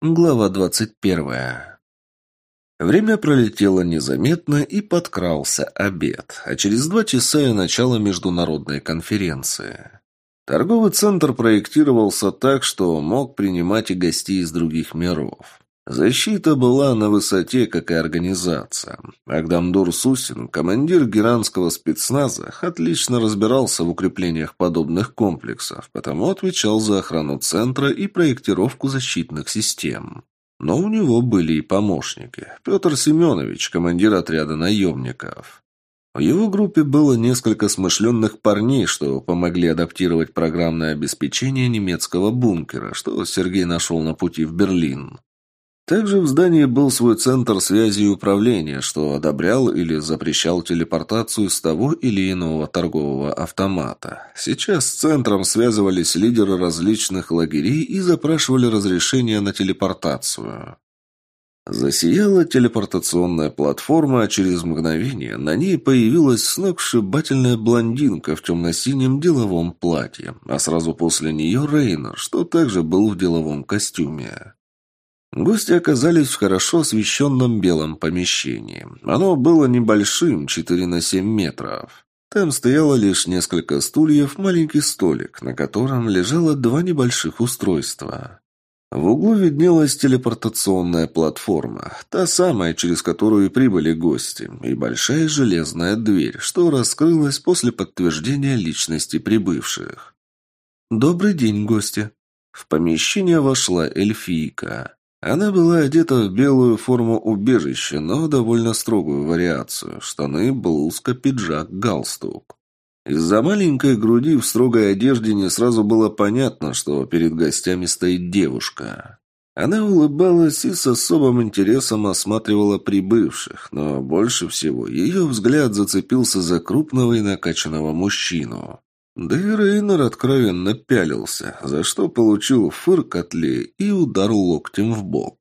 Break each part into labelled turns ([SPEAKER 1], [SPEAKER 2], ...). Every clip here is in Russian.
[SPEAKER 1] Глава двадцать первая. Время пролетело незаметно и подкрался обед, а через два часа и начало международной конференции. Торговый центр проектировался так, что мог принимать и гостей из других миров. Защита была на высоте, как и организация. Агдамдур Сусин, командир геранского спецназа, отлично разбирался в укреплениях подобных комплексов, потому отвечал за охрану центра и проектировку защитных систем. Но у него были и помощники. Петр Семенович, командир отряда наемников. В его группе было несколько смышленных парней, что помогли адаптировать программное обеспечение немецкого бункера, что Сергей нашел на пути в Берлин. Также в здании был свой центр связи и управления, что одобрял или запрещал телепортацию с того или иного торгового автомата. Сейчас с центром связывались лидеры различных лагерей и запрашивали разрешение на телепортацию. Засияла телепортационная платформа, а через мгновение на ней появилась сногсшибательная блондинка в темно-синем деловом платье, а сразу после нее Рейнер, что также был в деловом костюме. Гости оказались в хорошо освещенном белом помещении. Оно было небольшим, 4 на 7 метров. Там стояло лишь несколько стульев, маленький столик, на котором лежало два небольших устройства. В углу виднелась телепортационная платформа, та самая, через которую прибыли гости, и большая железная дверь, что раскрылась после подтверждения личности прибывших. «Добрый день, гости!» В помещение вошла эльфийка. Она была одета в белую форму убежища, но довольно строгую вариацию. Штаны, блузка, пиджак, галстук. Из-за маленькой груди в строгой одежде не сразу было понятно, что перед гостями стоит девушка. Она улыбалась и с особым интересом осматривала прибывших, но больше всего ее взгляд зацепился за крупного и накачанного мужчину. Да и Рейнер откровенно пялился, за что получил фырк и удар локтем в бок.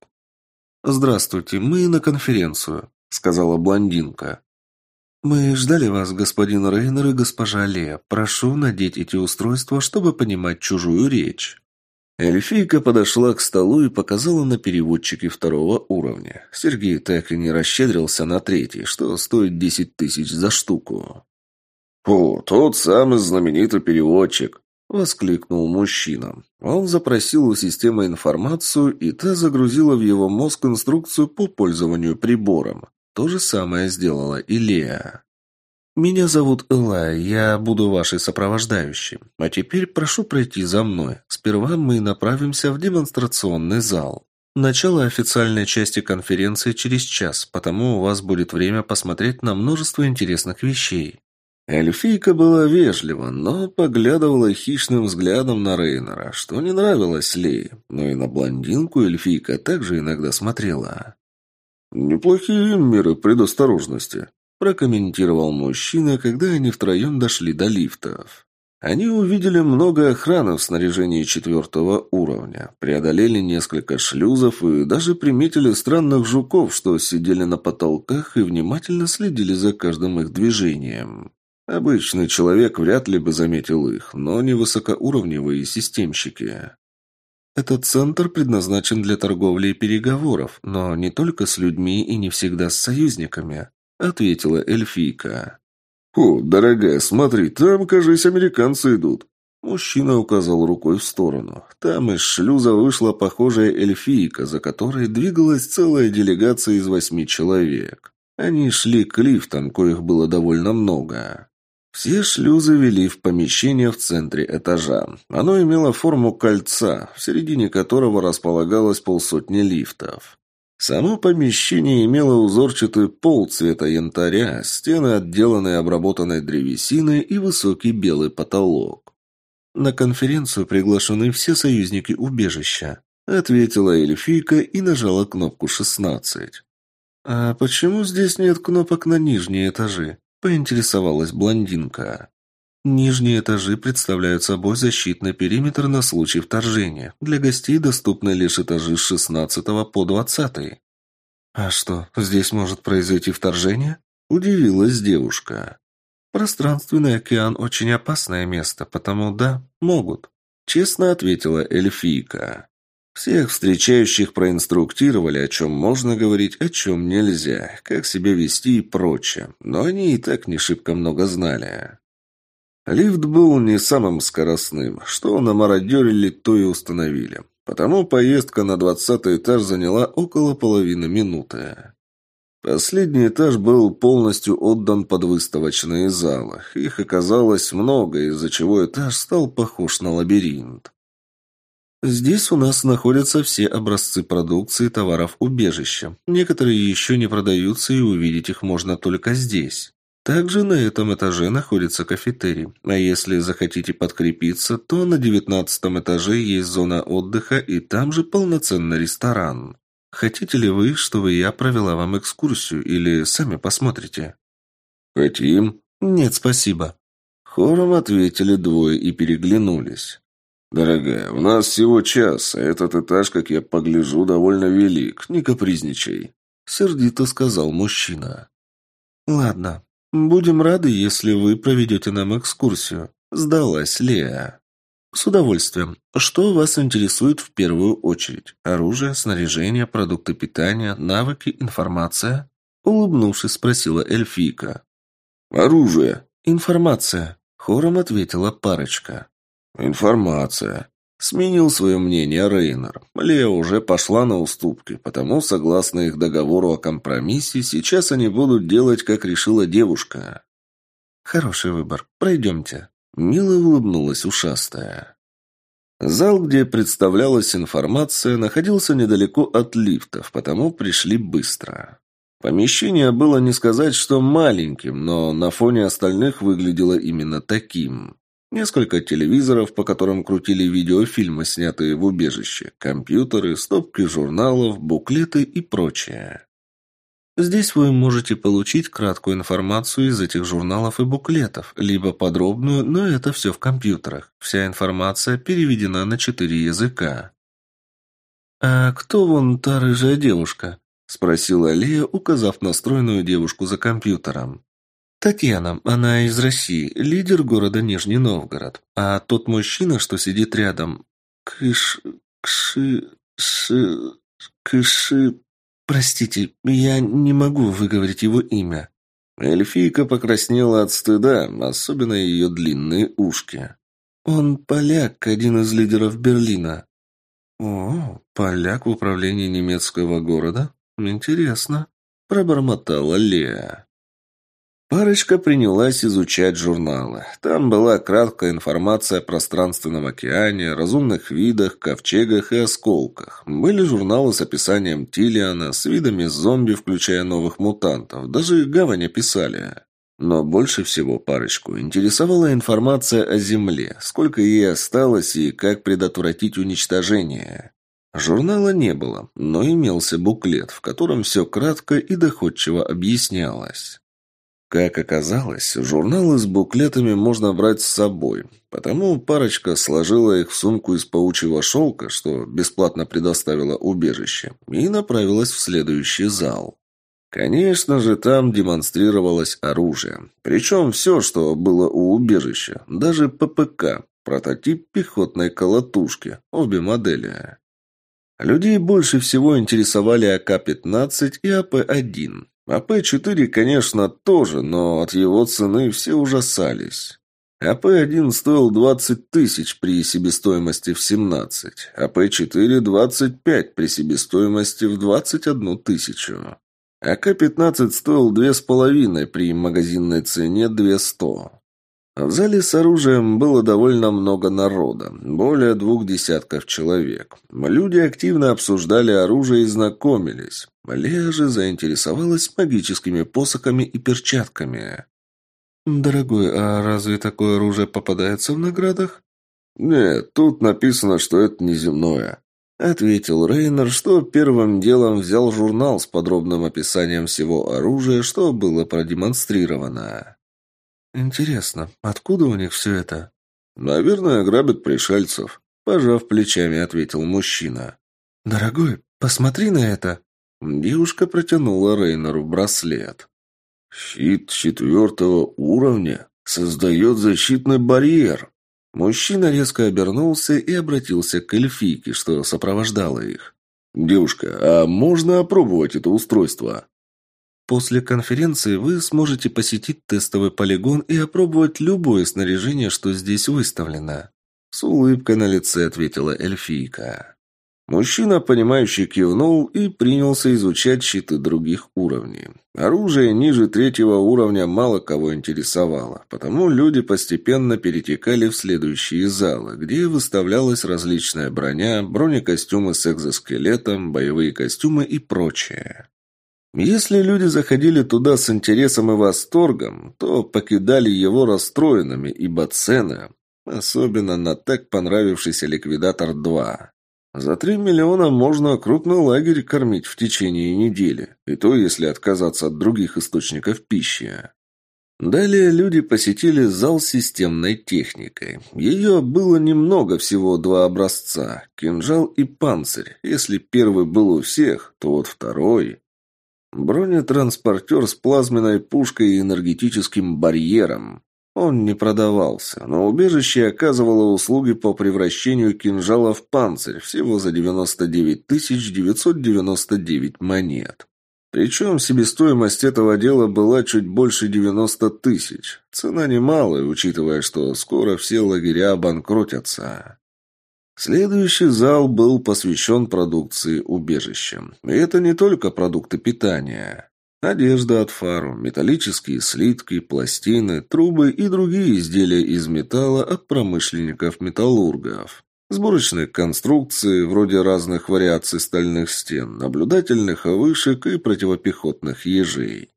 [SPEAKER 1] «Здравствуйте, мы на конференцию», — сказала блондинка. «Мы ждали вас, господин Рейнер и госпожа Лея. Прошу надеть эти устройства, чтобы понимать чужую речь». Эльфийка подошла к столу и показала на переводчике второго уровня. Сергей так и не расщедрился на третий, что стоит десять тысяч за штуку. «О, тот самый знаменитый переводчик!» – воскликнул мужчина. Он запросил у системы информацию, и та загрузила в его мозг инструкцию по пользованию прибором. То же самое сделала и Леа. «Меня зовут Элай, я буду вашей сопровождающей. А теперь прошу пройти за мной. Сперва мы направимся в демонстрационный зал. Начало официальной части конференции через час, потому у вас будет время посмотреть на множество интересных вещей. Эльфийка была вежлива, но поглядывала хищным взглядом на Рейнера, что не нравилось Лей, но и на блондинку эльфийка также иногда смотрела. «Неплохие меры предосторожности», – прокомментировал мужчина, когда они втроем дошли до лифтов. Они увидели много охраны в снаряжении четвертого уровня, преодолели несколько шлюзов и даже приметили странных жуков, что сидели на потолках и внимательно следили за каждым их движением. Обычный человек вряд ли бы заметил их, но не высокоуровневые системщики. Этот центр предназначен для торговли и переговоров, но не только с людьми и не всегда с союзниками, ответила эльфийка. «О, дорогая, смотри, там, кажись, американцы идут». Мужчина указал рукой в сторону. Там из шлюза вышла похожая эльфийка, за которой двигалась целая делегация из восьми человек. Они шли к лифтам, коих было довольно много. Все шлюзы вели в помещение в центре этажа. Оно имело форму кольца, в середине которого располагалось полсотни лифтов. Само помещение имело узорчатый пол цвета янтаря, стены, отделанные обработанной древесиной и высокий белый потолок. «На конференцию приглашены все союзники убежища», ответила эльфийка и нажала кнопку «16». «А почему здесь нет кнопок на нижние этажи?» Поинтересовалась блондинка. Нижние этажи представляют собой защитный периметр на случай вторжения. Для гостей доступны лишь этажи с 16 по 20. А что, здесь может произойти вторжение? Удивилась девушка. Пространственный океан очень опасное место, потому да, могут. Честно ответила эльфийка. Всех встречающих проинструктировали, о чем можно говорить, о чем нельзя, как себя вести и прочее, но они и так не шибко много знали. Лифт был не самым скоростным, что намародерили, то и установили. Потому поездка на двадцатый этаж заняла около половины минуты. Последний этаж был полностью отдан под выставочные залы. Их оказалось много, из-за чего этаж стал похож на лабиринт. Здесь у нас находятся все образцы продукции товаров убежища. Некоторые еще не продаются, и увидеть их можно только здесь. Также на этом этаже находится кафетерий. А если захотите подкрепиться, то на девятнадцатом этаже есть зона отдыха и там же полноценный ресторан. Хотите ли вы, чтобы я провела вам экскурсию или сами посмотрите?
[SPEAKER 2] Хотим.
[SPEAKER 1] Нет, спасибо. Хором ответили двое и переглянулись.
[SPEAKER 2] «Дорогая, у нас всего час, а этот этаж, как я погляжу, довольно велик. Не капризничай», — сердито сказал мужчина.
[SPEAKER 1] «Ладно, будем рады, если вы проведете нам экскурсию», — сдалась Лея. «С удовольствием. Что вас интересует в первую очередь? Оружие, снаряжение, продукты питания, навыки, информация?» Улыбнувшись, спросила эльфийка.
[SPEAKER 2] «Оружие».
[SPEAKER 1] «Информация», — хором ответила парочка.
[SPEAKER 2] «Информация». Сменил свое мнение Рейнер. Лея уже пошла на уступки, потому, согласно их договору о компромиссе, сейчас они будут делать, как решила девушка.
[SPEAKER 1] «Хороший выбор. Пройдемте». Мило улыбнулась ушастая. Зал, где представлялась информация, находился недалеко от лифтов, потому пришли быстро. Помещение было не сказать, что маленьким, но на фоне остальных выглядело именно таким. Несколько телевизоров, по которым крутили видеофильмы, снятые в убежище, компьютеры, стопки журналов, буклеты и прочее. Здесь вы можете получить краткую информацию из этих журналов и буклетов, либо подробную, но это все в компьютерах. Вся информация переведена на четыре языка. «А кто вон та рыжая девушка?» – спросила Лея, указав на стройную девушку за компьютером. Татьяна, она из России, лидер города Нижний Новгород. А тот мужчина, что сидит рядом... Кыш... Кши... Ши... Кыши... Простите, я не могу выговорить его имя. Эльфийка покраснела от стыда, особенно ее длинные ушки. Он поляк, один из лидеров Берлина. О, поляк в управлении немецкого города? Интересно. Пробормотала Леа. Парочка принялась изучать журналы. Там была краткая информация о пространственном океане, разумных видах, ковчегах и осколках. Были журналы с описанием Тилиана, с видами зомби, включая новых мутантов. Даже гавань описали. Но больше всего парочку интересовала информация о Земле, сколько ей осталось и как предотвратить уничтожение. Журнала не было, но имелся буклет, в котором все кратко и доходчиво объяснялось. Как оказалось, журналы с буклетами можно брать с собой, потому парочка сложила их в сумку из паучьего шелка, что бесплатно предоставила убежище, и направилась в следующий зал. Конечно же, там демонстрировалось оружие. Причем все, что было у убежища, даже ППК, прототип пехотной колотушки, обе модели. Людей больше всего интересовали АК-15 и АП-1. АП-4, конечно, тоже, но от его цены все ужасались. АП-1 стоил 20 тысяч при себестоимости в 17, АП-4 – 25 при себестоимости в 21 тысячу. АК-15 стоил 2,5 при магазинной цене 200. В зале с оружием было довольно много народа, более двух десятков человек. Люди активно обсуждали оружие и знакомились. Лея же заинтересовалась магическими посохами и перчатками. «Дорогой, а разве такое оружие попадается в наградах?»
[SPEAKER 2] «Нет, тут написано, что это неземное», —
[SPEAKER 1] ответил Рейнер, что первым делом взял журнал с подробным описанием всего оружия, что было продемонстрировано. «Интересно, откуда у них все это?»
[SPEAKER 2] «Наверное, грабят пришельцев», – пожав плечами, ответил мужчина.
[SPEAKER 1] «Дорогой, посмотри на это!» Девушка протянула Рейнеру браслет.
[SPEAKER 2] «Щит четвертого уровня создает защитный барьер».
[SPEAKER 1] Мужчина резко обернулся и обратился к эльфийке, что сопровождала их. «Девушка, а можно опробовать это устройство?» После конференции вы сможете посетить тестовый полигон и опробовать любое снаряжение, что здесь выставлено. С улыбкой на лице ответила эльфийка. Мужчина, понимающий, кивнул и принялся изучать щиты других уровней. Оружие ниже третьего уровня мало кого интересовало, потому люди постепенно перетекали в следующие залы, где выставлялась различная броня, бронекостюмы с экзоскелетом, боевые костюмы и прочее. Если люди заходили туда с интересом и восторгом, то покидали его расстроенными, ибо цены, особенно на так понравившийся «Ликвидатор-2», за три миллиона можно крупный лагерь кормить в течение недели, и то, если отказаться от других источников пищи. Далее люди посетили зал системной техникой. Ее было немного, всего два образца – кинжал и панцирь. Если первый был у всех, то вот второй – бронетранспортер с плазменной пушкой и энергетическим барьером. Он не продавался, но убежище оказывало услуги по превращению кинжала в панцирь всего за 99 999 монет. Причем себестоимость этого дела была чуть больше 90 тысяч. Цена немалая, учитывая, что скоро все лагеря обанкротятся. Следующий зал был посвящен продукции убежища. И это не только продукты питания. Одежда от фару, металлические слитки, пластины, трубы и другие изделия из металла от промышленников-металлургов. Сборочные конструкции, вроде разных вариаций стальных стен, наблюдательных вышек и противопехотных ежей.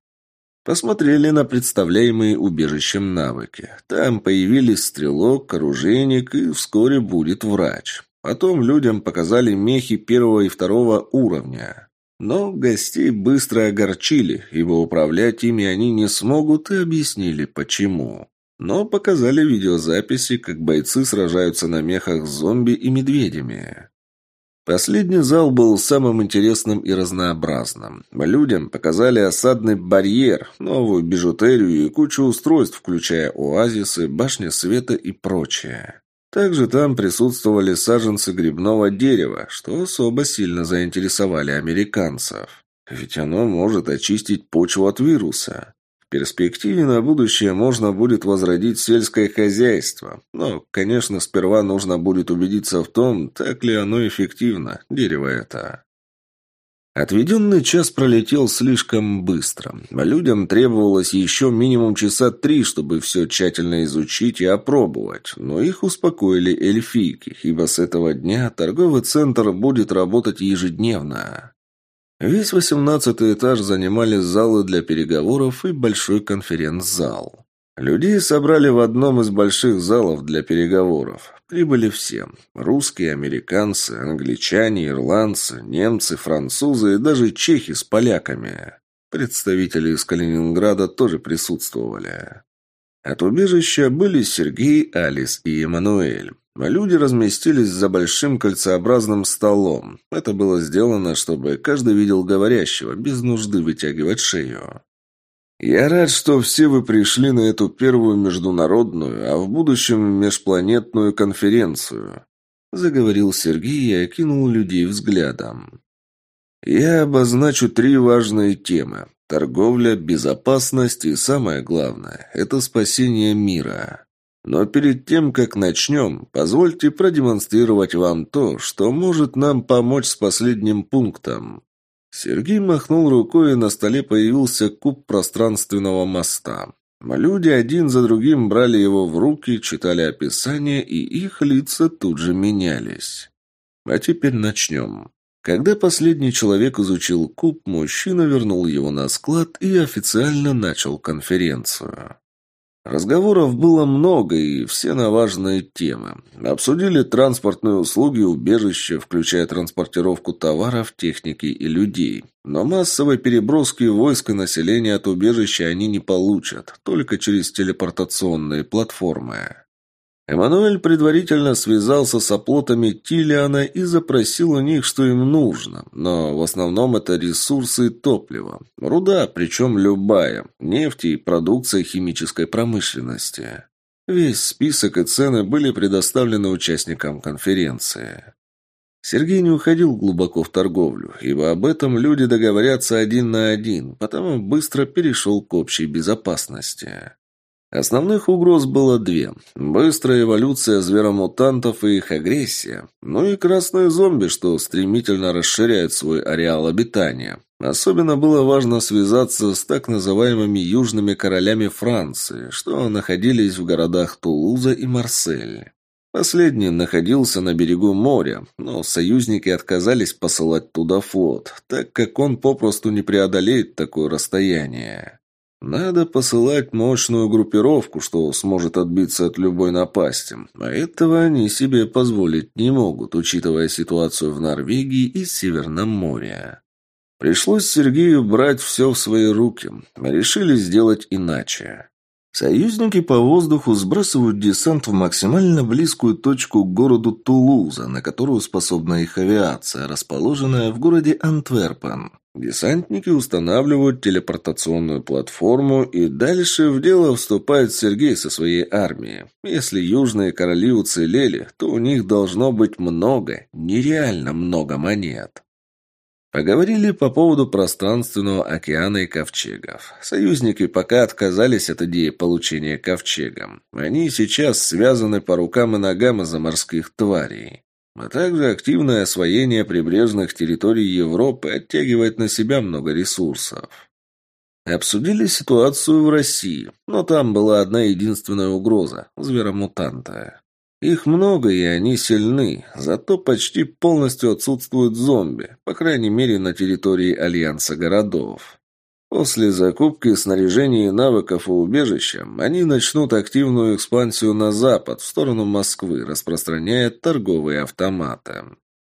[SPEAKER 1] Посмотрели на представляемые убежищем навыки. Там появились стрелок, оружейник и вскоре будет врач. Потом людям показали мехи первого и второго уровня. Но гостей быстро огорчили, ибо управлять ими они не смогут и объяснили почему. Но показали видеозаписи, как бойцы сражаются на мехах с зомби и медведями. Последний зал был самым интересным и разнообразным. Людям показали осадный барьер, новую бижутерию и кучу устройств, включая оазисы, башни света и прочее. Также там присутствовали саженцы грибного дерева, что особо сильно заинтересовали американцев. Ведь оно может очистить почву от вируса. Перспективе на будущее можно будет возродить сельское хозяйство. Но, конечно, сперва нужно будет убедиться в том, так ли оно эффективно, дерево это. Отведенный час пролетел слишком быстро. Людям требовалось еще минимум часа три, чтобы все тщательно изучить и опробовать. Но их успокоили эльфийки, ибо с этого дня торговый центр будет работать ежедневно. Весь восемнадцатый этаж занимали залы для переговоров и большой конференц-зал. Людей собрали в одном из больших залов для переговоров. Прибыли все. Русские, американцы, англичане, ирландцы, немцы, французы и даже чехи с поляками. Представители из Калининграда тоже присутствовали. От убежища были Сергей, Алис и Эммануэль. Люди разместились за большим кольцеобразным столом. Это было сделано, чтобы каждый видел говорящего, без нужды вытягивать шею. «Я рад, что все вы пришли на эту первую международную, а в будущем межпланетную конференцию», заговорил Сергей и окинул людей взглядом. «Я обозначу три важные темы. Торговля, безопасность и, самое главное, это спасение мира. Но перед тем, как начнем, позвольте продемонстрировать вам то, что может нам помочь с последним пунктом. Сергей махнул рукой, и на столе появился куб пространственного моста. Люди один за другим брали его в руки, читали описание, и их лица тут же менялись. А теперь начнем. Когда последний человек изучил куб, мужчина вернул его на склад и официально начал конференцию. Разговоров было много, и все на важные темы. Обсудили транспортные услуги убежища, включая транспортировку товаров, техники и людей. Но массовой переброски войск и населения от убежища они не получат, только через телепортационные платформы. Эммануэль предварительно связался с оплотами Тилиана и запросил у них, что им нужно, но в основном это ресурсы и топливо. Руда, причем любая, нефть и продукция химической промышленности. Весь список и цены были предоставлены участникам конференции. Сергей не уходил глубоко в торговлю, ибо об этом люди договорятся один на один, потому быстро перешел к общей безопасности. Основных угроз было две. Быстрая эволюция зверомутантов и их агрессия. Ну и красные зомби, что стремительно расширяют свой ареал обитания. Особенно было важно связаться с так называемыми южными королями Франции, что находились в городах Тулуза и Марсель. Последний находился на берегу моря, но союзники отказались посылать туда флот, так как он попросту не преодолеет такое расстояние. Надо посылать мощную группировку, что сможет отбиться от любой напасти. А этого они себе позволить не могут, учитывая ситуацию в Норвегии и Северном море. Пришлось Сергею брать все в свои руки. Решили сделать иначе. Союзники по воздуху сбрасывают десант в максимально близкую точку к городу Тулуза, на которую способна их авиация, расположенная в городе Антверпен. Десантники устанавливают телепортационную платформу, и дальше в дело вступает Сергей со своей армией. Если южные короли уцелели, то у них должно быть много, нереально много монет. Поговорили по поводу пространственного океана и ковчегов. Союзники пока отказались от идеи получения ковчегом. Они сейчас связаны по рукам и ногам из-за морских тварей а также активное освоение прибрежных территорий Европы оттягивает на себя много ресурсов. Обсудили ситуацию в России, но там была одна единственная угроза – зверомутанта. Их много, и они сильны, зато почти полностью отсутствуют зомби, по крайней мере на территории Альянса городов. После закупки снаряжения и навыков у убежища они начнут активную экспансию на запад, в сторону Москвы, распространяя торговые автоматы.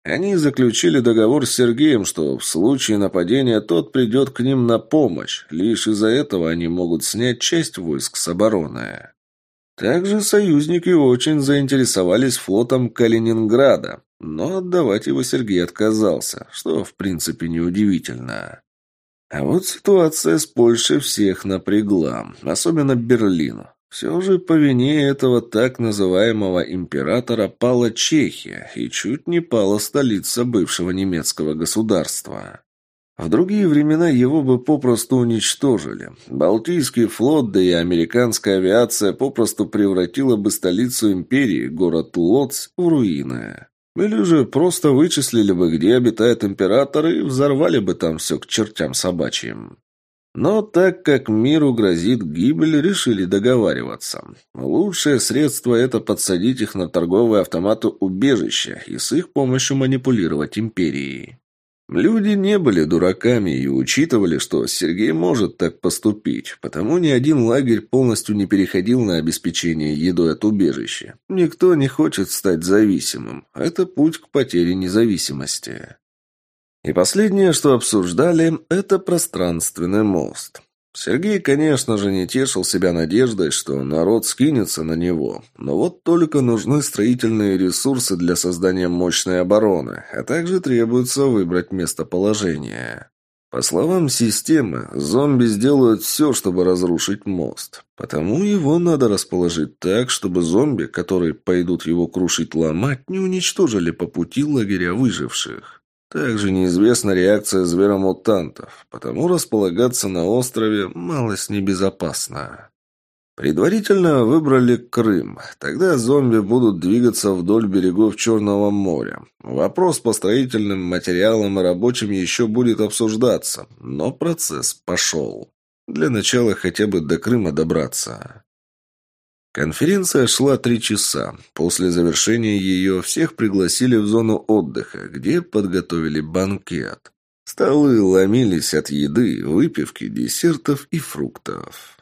[SPEAKER 1] Они заключили договор с Сергеем, что в случае нападения тот придет к ним на помощь. Лишь из-за этого они могут снять часть войск с обороны. Также союзники очень заинтересовались флотом Калининграда, но отдавать его Сергей отказался, что в принципе неудивительно. А вот ситуация с Польшей всех напрягла, особенно Берлин. Все же по вине этого так называемого императора пала Чехия и чуть не пала столица бывшего немецкого государства. В другие времена его бы попросту уничтожили. Балтийский флот, да и американская авиация попросту превратила бы столицу империи, город Лоц, в руины. Или же просто вычислили бы, где обитает император, и взорвали бы там все к чертям собачьим. Но так как миру грозит гибель, решили договариваться. Лучшее средство – это подсадить их на торговые автоматы убежища и с их помощью манипулировать империей. Люди не были дураками и учитывали, что Сергей может так поступить, потому ни один лагерь полностью не переходил на обеспечение едой от убежища. Никто не хочет стать зависимым. Это путь к потере независимости. И последнее, что обсуждали, это пространственный мост. Сергей, конечно же, не тешил себя надеждой, что народ скинется на него. Но вот только нужны строительные ресурсы для создания мощной обороны, а также требуется выбрать местоположение. По словам системы, зомби сделают все, чтобы разрушить мост. Потому его надо расположить так, чтобы зомби, которые пойдут его крушить ломать, не уничтожили по пути лагеря выживших. Также неизвестна реакция зверомутантов, потому располагаться на острове малость небезопасно. Предварительно выбрали Крым. Тогда зомби будут двигаться вдоль берегов Черного моря. Вопрос по строительным материалам и рабочим еще будет обсуждаться, но процесс пошел. Для начала хотя бы до Крыма добраться. Конференция шла три часа. После завершения ее всех пригласили в зону отдыха, где подготовили банкет. Столы ломились от еды, выпивки, десертов и фруктов.